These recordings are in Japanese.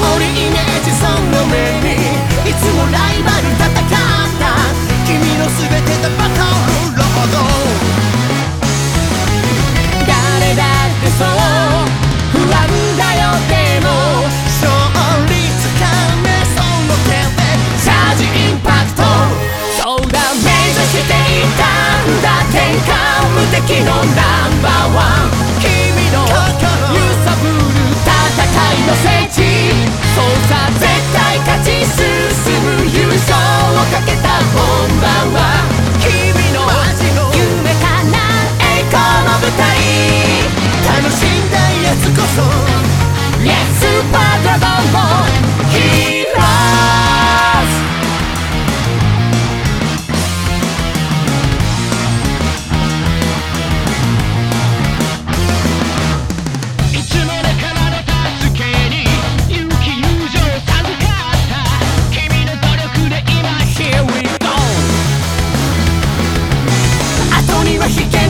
守るイメージその目にいつもライバル戦った君の全てとバトルロード誰だってそう不安だよでも勝利つかめその手でチャージインパクトそうだ目指していたんだ天下無敵のだ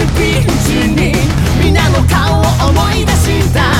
みピンチに皆の顔を思い出した